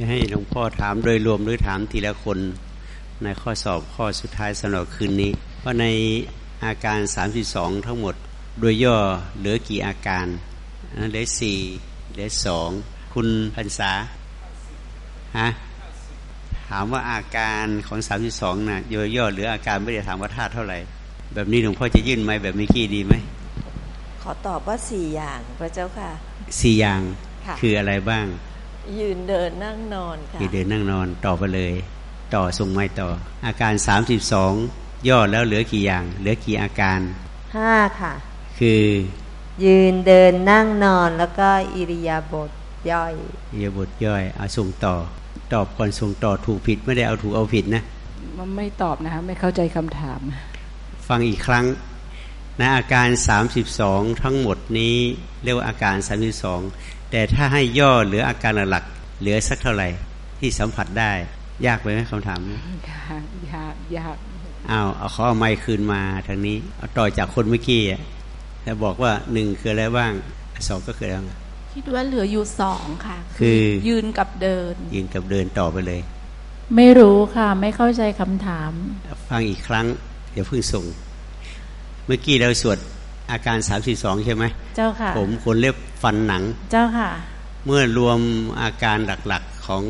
จะให้หลวงพ่อถามโดยรวมหรือถามทีละคนในข้อสอบข้อสุดท้ายสำหรับคืนนี้ว่าในอาการ 32 ทั้งหมด โดยย่อเหลือกี่อาการเหลือสี่เหลือสองคุณพันษาฮะถามว่าอาการของ 32นะ่ะโดยย่อเหลืออาการไม่ได้ถามว่าธาตุเท่าไหร่ แบบนี้หลวงพ่อจะยื่นไหมแบบเมื่อกี้ดีไหมขอตอบว่าสี่อย่างพระเจ้าค่ะสี่อย่างคืออะไรบ้าง ยืนเดินนั่งนอนค่ะยืนเดินนั่งนอนต่อไปเลย ต่อส่งไม่ต่อ อาการสามสิบสองย่อแล้วเหลือกี่อย่าง เหลือกี่อาการห้าค่ะ คือ ยืนเดินนั่งนอนแล้วก็อิริยาบถย่อยอิริยาบถย่อยเอาส่งต่อ ตอบก่อนส่งต่อถูกผิดไม่ได้เอาถูกเอาผิดนะมันไม่ตอบนะคะไม่เข้าใจคำถาม ฟังอีกครั้งนะอาการ 32 ทั้งหมดนี้เรียกว่าอาการ 32 แต่ถ้าให้ย่อเหลืออาการหลักเหลือสักเท่าไหร่ที่สัมผัสได้ ยากไปไหมคำถามยากยากยากอ้าวเอาเขาเอาไม้คืนมาทางนี้เอาต่อจากคนเมื่อกี้แต่บอกว่าหนึ่งคืออะไรบ้างสองก็คืออะไรคิดว่าเหลืออยู่สองค่ะ คือยืนกับเดิน ยืนกับเดินต่อไปเลย ไม่รู้ค่ะ ไม่เข้าใจคำถาม ฟังอีกครั้ง เดี๋ยวเพิ่งส่งมื่อกี้เราสวด อาการสามสี่สองใช่ไหมเจ้าค่ะ ผมขนเล็บฟันหนัง เจ้าค่ะ เมื่อรวมอาการหลักๆของ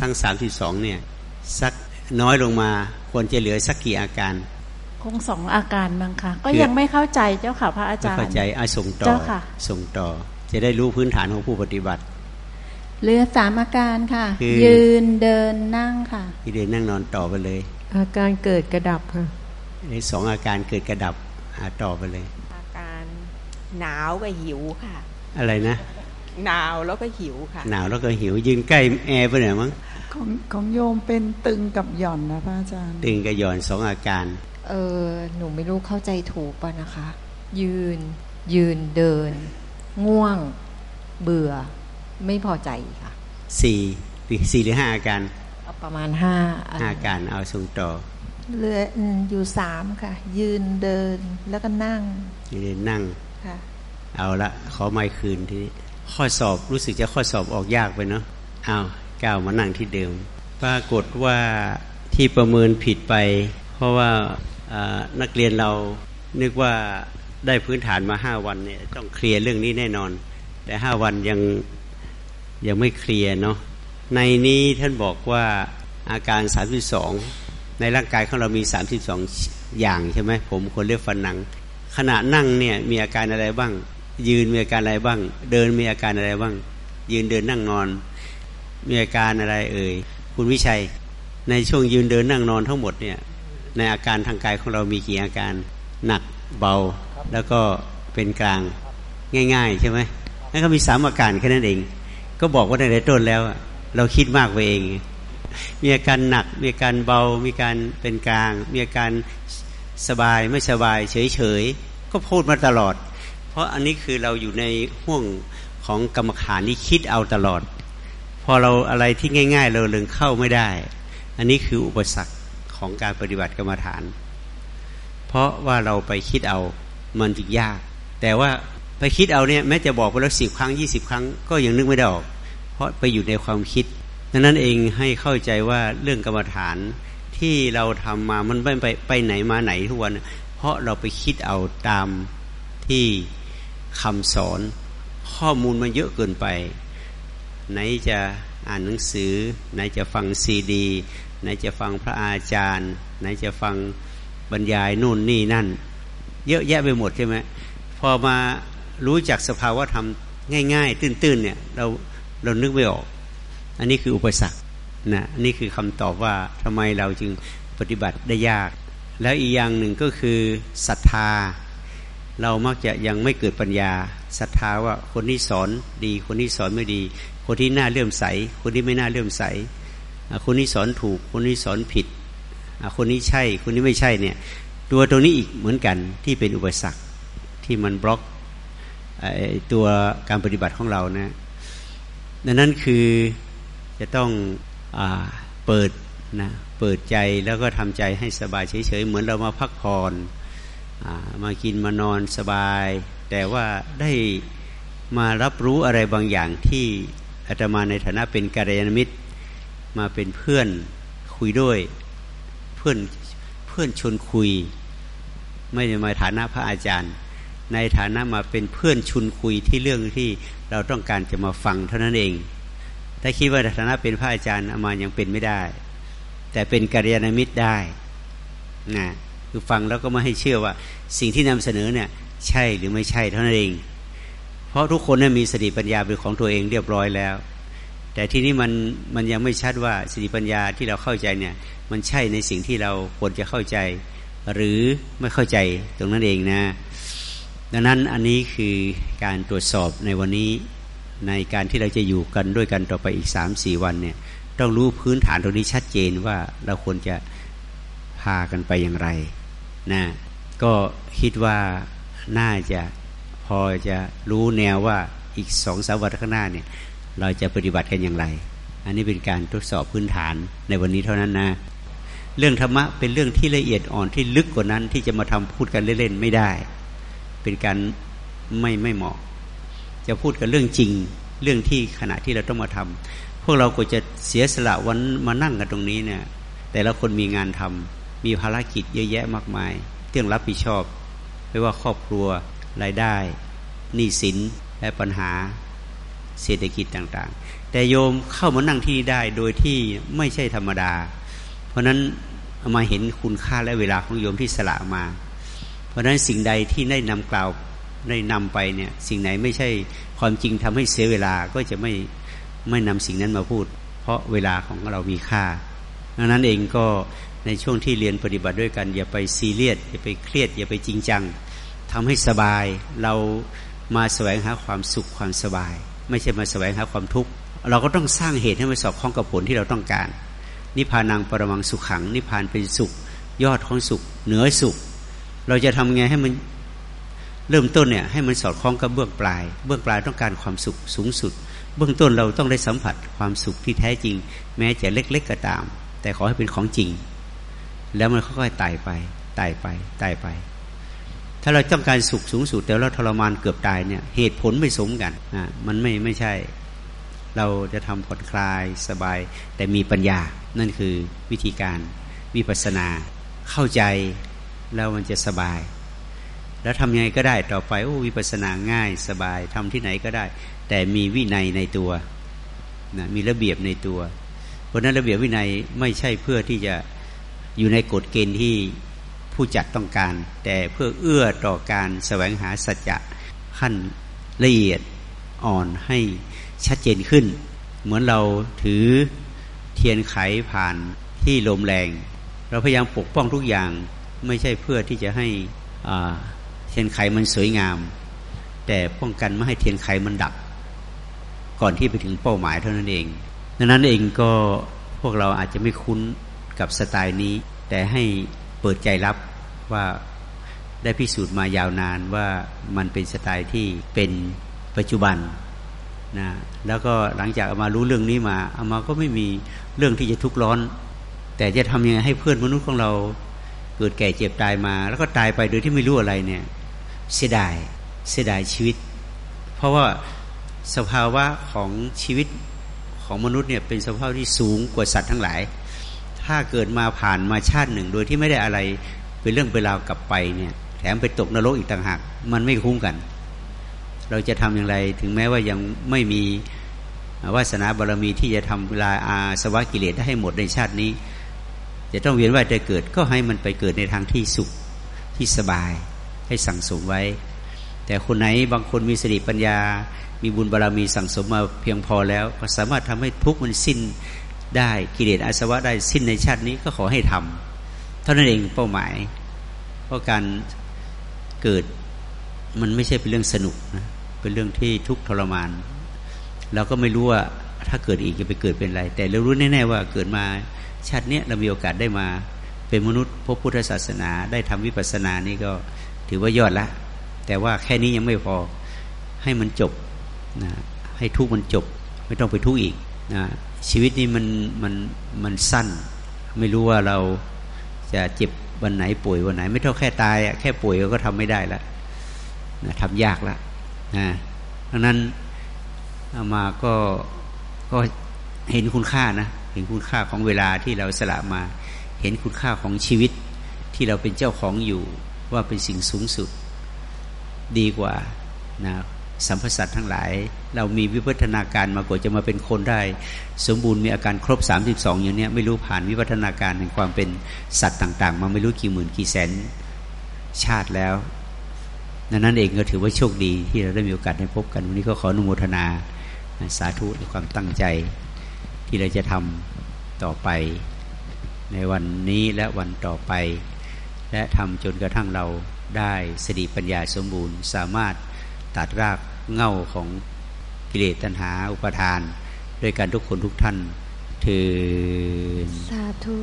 ทั้งสามสี่สองเนี่ยสักน้อยลงมาควรจะเหลือสักกี่อาการ คงสองอาการมั้งคะก็ยังไม่เข้าใจเจ้าค่ะพระอาจารย์เข้าใจอาส่งต่อส่งต่อ จะได้รู้พื้นฐานของผู้ปฏิบัติเหลือสามอาการค่ะ ยืนเดินนั่งค่ะเดินนั่งนอนต่อไปเลย อาการเกิดกระดับค่ะในสองอาการเกิดกระดับหาต่อไปเลยอาการ หนาวกับหิวค่ะ อะไรนะหนาวแล้วก็หิวค่ะ หนาวแล้วก็หิว ยืนใกล้แอร์ไปหน่อยมั้งของของโยมเป็นตึงกับหย่อนนะพระอาจารย์ตึงกับหย่อนสองอาการ เออหนูไม่รู้เข้าใจถูกป่ะนะคะ ยืน ยืนเดิน ง่วง เบื่อ ไม่พอใจค่ะสี่สี่หรือห้าอาการประมาณห้าห้าอาการเอาส่งต่อเหลืออยู่สามค่ะ ยืนเดินแล้วก็นั่งยืนนั่งค่ะ เอาละขอไม่คืนทีข้อสอบรู้สึกจะข้อสอบออกยากไปเนาะเอาก้าวมานั่งที่เดิม ปรากฏว่าที่ประเมินผิดไป เพราะว่านักเรียนเรานึกว่าได้พื้นฐานมาห้าวันเนี่ยต้องเคลียร์เรื่องนี้แน่นอน แต่ห้าวันยังยังไม่เคลียร์เนาะในนี้ท่านบอกว่าอาการสามสิบสองในร่างกายของเรามีสามสิบสองอย่างใช่ไหมผมคนเรียกฟันหนัง ขณะนั่งเนี่ยมีอาการอะไรบ้าง ยืนมีอาการอะไรบ้าง เดินมีอาการอะไรบ้าง ยืนเดินนั่งนอน มีอาการอะไรเอ่ยคุณวิชัย ในช่วงยืนเดินนั่งนอนทั้งหมดเนี่ยในอาการทางกายของเรามีกี่อาการหนักเบาแล้วก็เป็นกลางง่าย ๆ ใช่ไหมนั่นก็มีสามอาการแค่นั้นเอง ก็บอกว่าในต้นแล้ว เราคิดมากไปเอง มีอาการหนัก มีอาการเบา มีการเป็นกลาง มีอาการ สบายไม่สบายเฉยๆ ก็พูดมาตลอด เพราะอันนี้คือเราอยู่ในห่วงของกรรมฐานที่คิดเอาตลอด พอเราอะไรที่ง่าย ๆ เราเลึงเข้าไม่ได้ อันนี้คืออุปสรรคของการปฏิบัติกรรมฐาน เพราะว่าเราไปคิดเอามันจึงยาก แต่ว่าไปคิดเอาเนี่ยแม้จะบอกไปแล้วสิบครั้งยี่สิบครั้งก็ยังนึกไม่ได้ออก เพราะไปอยู่ในความคิดดังนั้นเองให้เข้าใจว่าเรื่องกรรมฐาน ที่เราทำมามันไม่ไปไปไหนมาไหนทุกวัน เพราะเราไปคิดเอาตามที่คำสอน ข้อมูลมันเยอะเกินไป ไหนจะอ่านหนังสือ ไหนจะฟังซีดี ไหนจะฟังพระอาจารย์ ไหนจะฟังบรรยายนู่นนี่นั่น เยอะแยะไปหมดใช่ไหมพอมารู้จักสภาวะธรรมง่าย ๆ ตื้นๆเนี่ยเราเรานึกไม่ออก อันนี้คืออุปสรรค นะนี่คือคำตอบว่าทำไมเราจึงปฏิบัติได้ยาก แล้วอีกอย่างหนึ่งก็คือศรัทธา เรามักจะยังไม่เกิดปัญญาศรัทธาว่าคนที่สอนดี คนที่สอนไม่ดี คนที่น่าเลื่อมใส คนที่ไม่น่าเลื่อมใส คนที่สอนถูก คนที่สอนผิด คนนี้ใช่ คนนี้ไม่ใช่เนี่ยตัวตรงนี้อีกเหมือนกันที่เป็นอุปสรรคที่มันบล็อกตัวการปฏิบัติของเรานะดังนั้นคือจะต้อง เปิดนะเปิดใจแล้วก็ทำใจให้สบายเฉยๆเหมือนเรามาพักผ่อนมากินมานอนสบาย แต่ว่าได้มารับรู้อะไรบางอย่างที่อาตมาในฐานะเป็นกัลยาณมิตร มาเป็นเพื่อนคุยด้วยเพื่อนเพื่อนชวนคุย ไม่ได้มาฐานะพระอาจารย์ ในฐานะมาเป็นเพื่อนชุนคุยที่เรื่องที่เราต้องการจะมาฟังเท่านั้นเอง ถ้าคิดว่าฐานะเป็นพระอาจารย์อามายังเป็นไม่ได้ แต่เป็นกัลยาณมิตรได้นะคือฟังแล้วก็ไม่ให้เชื่อว่า สิ่งที่นำเสนอเนี่ย ใช่หรือไม่ใช่เท่านั้นเอง เพราะทุกคนเนี่ยมีสติปัญญาเป็นของตัวเองเรียบร้อยแล้ว แต่ที่นี้มันมันยังไม่ชัดว่าสติปัญญาที่เราเข้าใจเนี่ย มันใช่ในสิ่งที่เราควรจะเข้าใจ หรือไม่เข้าใจตรงนั้นเองนะ ดังนั้นอันนี้คือการตรวจสอบในวันนี้ ในการที่เราจะอยู่กันด้วยกันต่อไปอีกสามสี่วันเนี่ยต้องรู้พื้นฐานตรงนี้ชัดเจนว่าเราควรจะพากันไปอย่างไรนะก็คิดว่าน่าจะพอจะรู้แนวว่าอีกสองสามวันข้างหน้าเนี่ยเราจะปฏิบัติกันอย่างไร อันนี้เป็นการทดสอบพื้นฐานในวันนี้เท่านั้นนะ เรื่องธรรมะเป็นเรื่องที่ละเอียดอ่อนที่ลึกกว่านั้นที่จะมาทำพูดกันเล่นๆไม่ได้ เป็นการไม่ไม่เหมาะ จะพูดกันเรื่องจริงเรื่องที่ขณะที่เราต้องมาทำพวกเราก็จะเสียสละวันมานั่งกันตรงนี้เนี่ย แต่ละคนมีงานทำมีภารกิจเยอะแยะมากมายเรื่องรับผิดชอบ ไม่ว่าครอบครัวรายได้หนี้สินและปัญหาเศรษฐกิจต่างๆ แต่โยมเข้ามานั่งที่นี่ได้โดยที่ไม่ใช่ธรรมดา เพราะนั้นมาเห็นคุณค่าและเวลาของโยมที่สละมา เพราะนั้นสิ่งใดที่ได้นำกล่าว ได้นำไปเนี่ย สิ่งไหนไม่ใช่ความจริงทำให้เสียเวลาก็จะไม่ไม่นำสิ่งนั้นมาพูด เพราะเวลาของเรามีค่าดังนั้นเองก็ในช่วงที่เรียนปฏิบัติด้วยกัน อย่าไปซีเรียสอย่าไปเครียด อย่าไปจริงจังทำให้สบายเรามาแสวงหาความสุขความสบาย ไม่ใช่มาแสวงหาความทุกข์เราก็ต้องสร้างเหตุให้มันสอบคล้องกับผลที่เราต้องการ นิพพานังปรมังสุขขัง นิพพานเป็นสุข ยอดของสุข เหนือสุข เราจะทำไงให้มัน เริ่มต้นเนี่ยให้มันสอดคล้องกับเบื้องปลาย เบื้องปลายต้องการความสุขสูงสุด เบื้องต้นเราต้องได้สัมผัสความสุขที่แท้จริง แม้จะเล็ก ๆก็ตาม แต่ขอให้เป็นของจริง แล้วมันค่อยๆไต่ไปไต่ไปไต่ไป ถ้าเราต้องการสุขสูงสุด แต่เราทรมานเกือบตายเนี่ยเหตุผลไม่สมกันอ่ามันไม่ไม่ใช่ เราจะทำผ่อนคลายสบาย แต่มีปัญญา นั่นคือวิธีการวิปัสสนาเข้าใจแล้วมันจะสบาย แล้วทำยังไงก็ได้ต่อไปโอ้วิปัสสนาง่ายสบายทำที่ไหนก็ได้ แต่มีวินัยในตัวนะมีระเบียบในตัว เพราะนั้นระเบียบวินัยไม่ใช่เพื่อที่จะอยู่ในกฎเกณฑ์ที่ผู้จัดต้องการ แต่เพื่อเอื้อต่อการแสวงหาสัจจะขั้นละเอียดอ่อนให้ชัดเจนขึ้น เหมือนเราถือเทียนไขผ่านที่ลมแรง เราพยายามปกป้องทุกอย่างไม่ใช่เพื่อที่จะให้เทียนไขมันสวยงาม แต่ป้องกันไม่ให้เทียนไขมันดับ ก่อนที่ไปถึงเป้าหมายเท่านั้นเอง ดังนั้นเองก็พวกเราอาจจะไม่คุ้นกับสไตล์นี้ แต่ให้เปิดใจรับว่าได้พิสูจน์มายาวนานว่ามันเป็นสไตล์ที่เป็นปัจจุบันนะแล้วก็หลังจากเอามารู้เรื่องนี้มาเอามาก็ไม่มีเรื่องที่จะทุกข์ร้อน แต่จะทำยังไงให้เพื่อนมนุษย์ของเราเกิดแก่เจ็บตายมา แล้วก็ตายไปโดยที่ไม่รู้อะไรเนี่ย เสียดายเสียดายชีวิต เพราะว่าสภาวะของชีวิตของมนุษย์เนี่ยเป็นสภาพที่สูงกว่าสัตว์ทั้งหลาย ถ้าเกิดมาผ่านมาชาติหนึ่ง โดยที่ไม่ได้อะไรเป็นเรื่องเวลากลับไปเนี่ยแถมไปตกนรกอีกต่างหาก มันไม่คุ้มกัน เราจะทำอย่างไรถึงแม้ว่ายังไม่มีวาสนาบารรมีที่จะทำเวลาอาสวะกิเลสได้ให้หมดในชาตินี้ จะต้องเวียนว่ายใจเกิดก็ให้มันไปเกิดในทางที่สุขที่สบาย ให้สั่งสมไว้ แต่คนไหนบางคนมีสติปัญญา มีบุญบารรมีสั่งสมมาเพียงพอแล้ว ก็สามารถทำให้ทุกข์มันสิ้นได้กิเลสอาสวะได้สิ้นในชาตินี้ก็ขอให้ทำเท่านั้นเองเป้าหมาย เพราะการเกิดมันไม่ใช่เป็นเรื่องสนุกนะเป็นเรื่องที่ทุกข์ทรมานเราก็ไม่รู้ว่าถ้าเกิดอีกจะไปเกิดเป็นอะไร แต่เรารู้แน่ๆว่าเกิดมาชาตินี้เรามีโอกาสได้มา เป็นมนุษย์พบพุทธศาสนา ได้ทำวิปัสสนานี่ก็ ถือว่ายอดละแต่ว่าแค่นี้ยังไม่พอให้มันจบนะให้ทุกมันจบ ไม่ต้องไปทุกอีกนะชีวิตนี้มันมันมันสั้น ไม่รู้ว่าเราจะเจ็บวันไหนป่วยวันไหน ไม่เท่าแค่ตายแค่ป่วยก็ทำไม่ได้ละนะทำยากละนะดังนั้นอามาก็ก็เห็นคุณค่านะเห็นคุณค่าของเวลาที่เราสละมา เห็นคุณค่าของชีวิตที่เราเป็นเจ้าของอยู่ ว่าเป็นสิ่งสูงสุด ดีกว่านะสัมพสัตทั้งหลาย เรามีวิวัฒนาการมากว่าจะมาเป็นคนได้ สมบูรณ์มีอาการครบ 32 อย่างนี้ไม่รู้ผ่านวิวัฒนาการแห่งความเป็นสัตว์ต่าง ๆ มาไม่รู้กี่หมื่นกี่แสนชาติแล้วดังนั้นเองก็ถือว่าโชคดีที่เราได้มีโอกาสได้พบกัน วันนี้ก็ขออนุโมทนาสาธุในความตั้งใจ ที่เราจะทำต่อไป ในวันนี้และวันต่อไป และทำจนกระทั่งเราได้สติปัญญาสมบูรณ์ สามารถตัดรากเง่าของกิเลสตัณหาอุปทาน ด้วยการทุกคนทุกท่าน ถือสาธุ